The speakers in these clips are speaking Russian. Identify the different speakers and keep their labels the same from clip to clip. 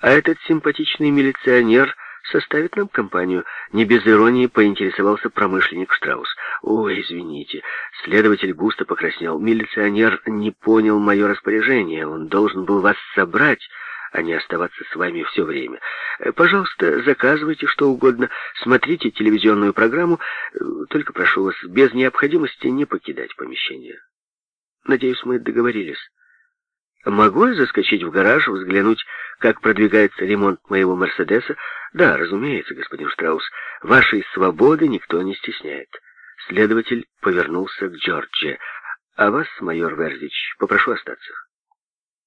Speaker 1: А этот симпатичный милиционер составит нам компанию. Не без иронии поинтересовался промышленник Штраус. Ой, извините. Следователь густо покраснел. Милиционер не понял мое распоряжение. Он должен был вас собрать, а не оставаться с вами все время. Э, пожалуйста, заказывайте что угодно, смотрите телевизионную программу, э, только прошу вас, без необходимости не покидать помещение. Надеюсь, мы договорились. Могу я заскочить в гараж, взглянуть, как продвигается ремонт моего Мерседеса? Да, разумеется, господин Штраус. Вашей свободы никто не стесняет. Следователь повернулся к Джорджи. А вас, майор Верзич, попрошу остаться.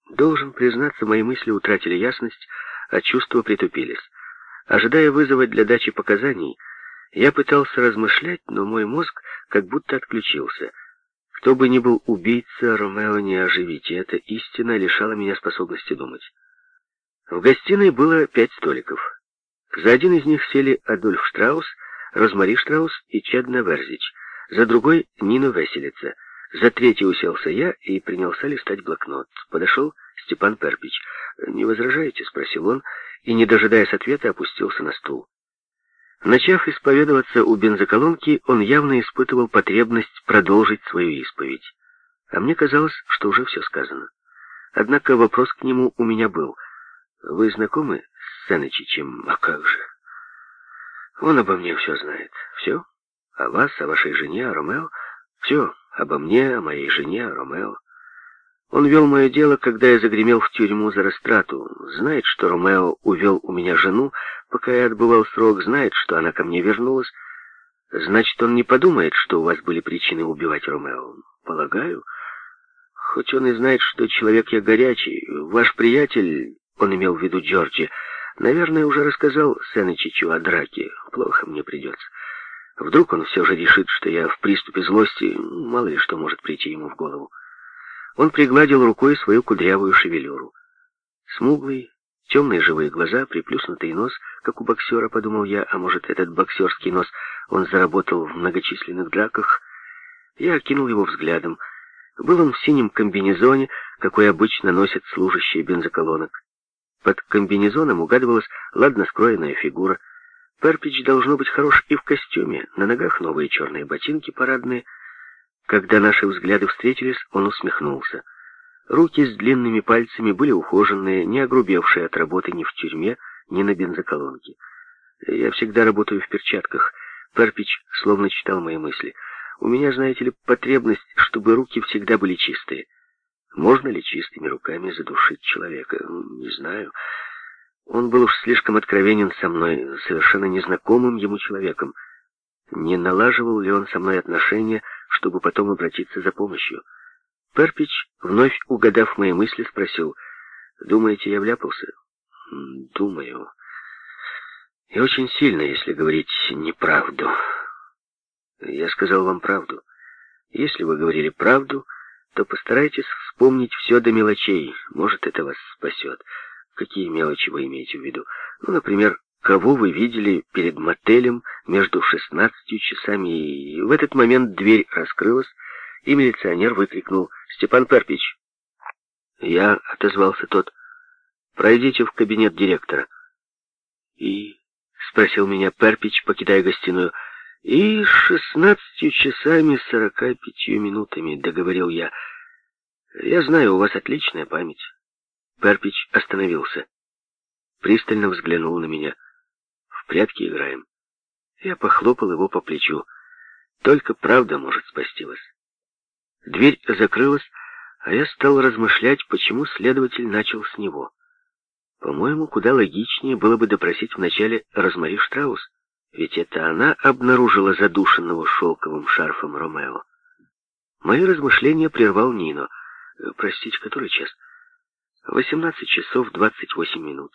Speaker 1: Должен признаться, мои мысли утратили ясность, а чувства притупились. Ожидая вызова для дачи показаний, я пытался размышлять, но мой мозг как будто отключился — кто бы ни был убийца, Ромео не оживить, и эта истина лишала меня способности думать. В гостиной было пять столиков. За один из них сели Адольф Штраус, Розмари Штраус и Чедна Верзич, за другой — Нина Веселица. За третий уселся я и принялся листать блокнот. Подошел Степан Перпич. «Не возражаете?» — спросил он, и, не дожидаясь ответа, опустился на стул. Начав исповедоваться у бензоколонки, он явно испытывал потребность продолжить свою исповедь. А мне казалось, что уже все сказано. Однако вопрос к нему у меня был. «Вы знакомы с Сенычичем? А как же?» «Он обо мне все знает. Все? О вас, о вашей жене, о Ромео? Все. Обо мне, о моей жене, о Ромео. Он вел мое дело, когда я загремел в тюрьму за растрату. Знает, что Ромео увел у меня жену, пока я отбывал срок, знает, что она ко мне вернулась. Значит, он не подумает, что у вас были причины убивать Ромео. Полагаю. Хоть он и знает, что человек я горячий. Ваш приятель, он имел в виду Джорджи, наверное, уже рассказал Сенычичу о драке. Плохо мне придется. Вдруг он все же решит, что я в приступе злости, мало ли что может прийти ему в голову. Он пригладил рукой свою кудрявую шевелюру. Смуглый, темные живые глаза, приплюснутый нос, как у боксера, подумал я, а может, этот боксерский нос он заработал в многочисленных драках. Я окинул его взглядом. Был он в синем комбинезоне, какой обычно носят служащие бензоколонок. Под комбинезоном угадывалась ладно скроенная фигура. Перпич должно быть хорош и в костюме, на ногах новые черные ботинки парадные — когда наши взгляды встретились, он усмехнулся. Руки с длинными пальцами были ухоженные, не огрубевшие от работы ни в тюрьме, ни на бензоколонке. Я всегда работаю в перчатках. Перпич словно читал мои мысли. У меня, знаете ли, потребность, чтобы руки всегда были чистые. Можно ли чистыми руками задушить человека? Не знаю. Он был уж слишком откровенен со мной, совершенно незнакомым ему человеком. Не налаживал ли он со мной отношения, чтобы потом обратиться за помощью. Перпич, вновь угадав мои мысли, спросил, «Думаете, я вляпался?» «Думаю. И очень сильно, если говорить неправду. Я сказал вам правду. Если вы говорили правду, то постарайтесь вспомнить все до мелочей. Может, это вас спасет. Какие мелочи вы имеете в виду? Ну, например, кого вы видели перед мотелем между шестнадцатью часами, и в этот момент дверь раскрылась, и милиционер выкрикнул «Степан Перпич!» «Я», — отозвался тот, — «пройдите в кабинет директора». «И?» — спросил меня Перпич, покидая гостиную. «И шестнадцатью часами сорока пятью минутами», — договорил я. «Я знаю, у вас отличная память». Перпич остановился. Пристально взглянул на меня прятки играем. Я похлопал его по плечу. Только правда может спасти вас. Дверь закрылась, а я стал размышлять, почему следователь начал с него. По-моему, куда логичнее было бы допросить вначале Розмари Штраус, ведь это она обнаружила задушенного шелковым шарфом Ромео. Мои размышления прервал Нино. Простите, который час? Восемнадцать часов двадцать восемь минут.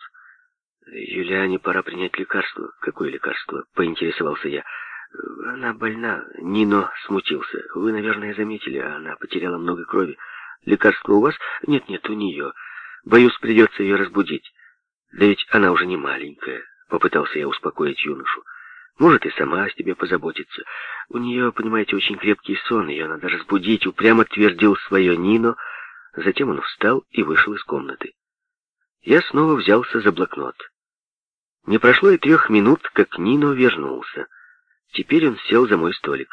Speaker 1: «Юлиане пора принять лекарство». «Какое лекарство?» — поинтересовался я. «Она больна». Нино смутился. «Вы, наверное, заметили, она потеряла много крови. Лекарство у вас?» «Нет-нет, у нее. Боюсь, придется ее разбудить». «Да ведь она уже не маленькая», — попытался я успокоить юношу. «Может, и сама о себе позаботиться. У нее, понимаете, очень крепкий сон, ее надо разбудить», — упрямо твердил свое Нино. Затем он встал и вышел из комнаты. Я снова взялся за блокнот. Не прошло и трех минут, как Нино вернулся. Теперь он сел за мой столик.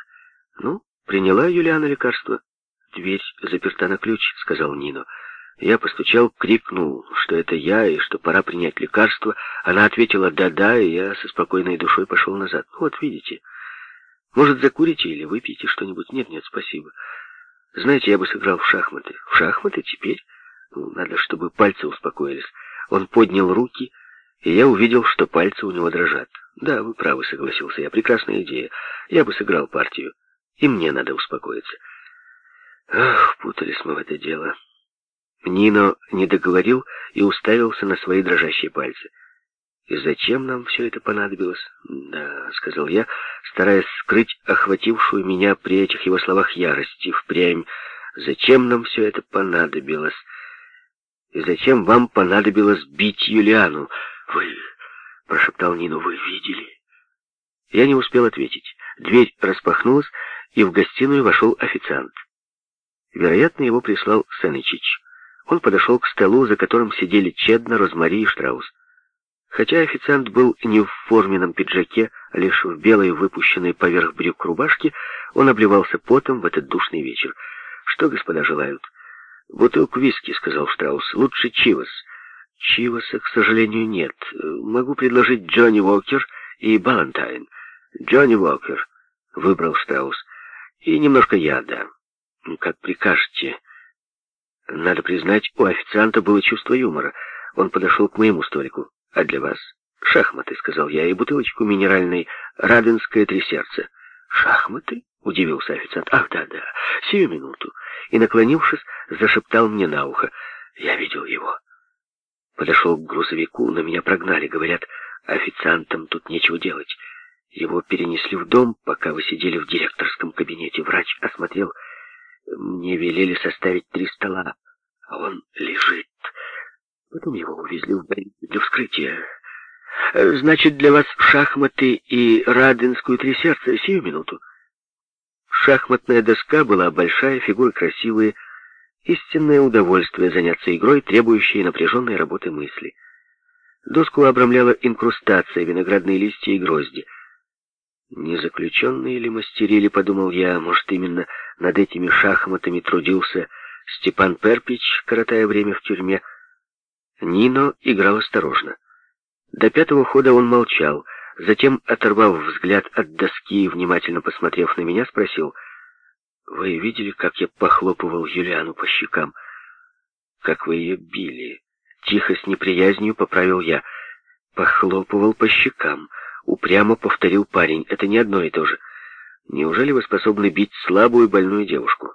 Speaker 1: «Ну, приняла Юлиана лекарство?» «Дверь заперта на ключ», — сказал Нино. Я постучал, крикнул, что это я и что пора принять лекарство. Она ответила «да-да», и я со спокойной душой пошел назад. Ну, вот видите. Может, закурите или выпьете что-нибудь? Нет-нет, спасибо. Знаете, я бы сыграл в шахматы. В шахматы теперь? Ну, надо, чтобы пальцы успокоились. Он поднял руки, и я увидел, что пальцы у него дрожат. Да, вы правы, согласился я. Прекрасная идея. Я бы сыграл партию. И мне надо успокоиться. Ах, путались мы в это дело. Нино не договорил и уставился на свои дрожащие пальцы. «И зачем нам все это понадобилось?» «Да», — сказал я, стараясь скрыть охватившую меня при этих его словах ярость и впрямь. «Зачем нам все это понадобилось?» «И зачем вам понадобилось бить Юлиану?» «Вы...» — прошептал Нину. «Вы видели?» Я не успел ответить. Дверь распахнулась, и в гостиную вошел официант. Вероятно, его прислал Сенычич. Он подошел к столу, за которым сидели Чедна, Розмари и Штраус. Хотя официант был не в форменном пиджаке, а лишь в белой, выпущенной поверх брюк рубашке, он обливался потом в этот душный вечер. «Что господа желают?» «Бутылку виски», — сказал Штраус. «Лучше Чивас». «Чиваса, к сожалению, нет. Могу предложить Джонни Уокер и Балантайн». «Джонни Уокер», — выбрал Штраус. «И немножко яда». «Как прикажете». Надо признать, у официанта было чувство юмора. Он подошел к моему столику. «А для вас?» «Шахматы», — сказал я, — «и бутылочку минеральной «Раденское три сердца». «Шахматы?» — удивился официант. «Ах, да-да, сию минуту». И, наклонившись, зашептал мне на ухо. Я видел его. Подошел к грузовику, но меня прогнали. Говорят, официантам тут нечего делать. Его перенесли в дом, пока вы сидели в директорском кабинете. Врач осмотрел мне велели составить три стола, а он лежит. Потом его увезли в больницу для вскрытия. Значит, для вас шахматы и раденскую три сердца сию минуту. Шахматная доска была большая, фигуры красивые, истинное удовольствие заняться игрой, требующей напряженной работы мысли. Доску обрамляла инкрустация, виноградные листья и грозди. Не заключенные ли мастерили, подумал я, может, именно над этими шахматами трудился Степан Перпич, коротая время в тюрьме. Нино играл осторожно. До пятого хода он молчал, затем, оторвав взгляд от доски и внимательно посмотрев на меня, спросил, «Вы видели, как я похлопывал Юлиану по щекам? Как вы ее били?» Тихо, с неприязнью поправил я. «Похлопывал по щекам». Упрямо повторил парень. Это не одно и то же. Неужели вы способны бить слабую больную девушку?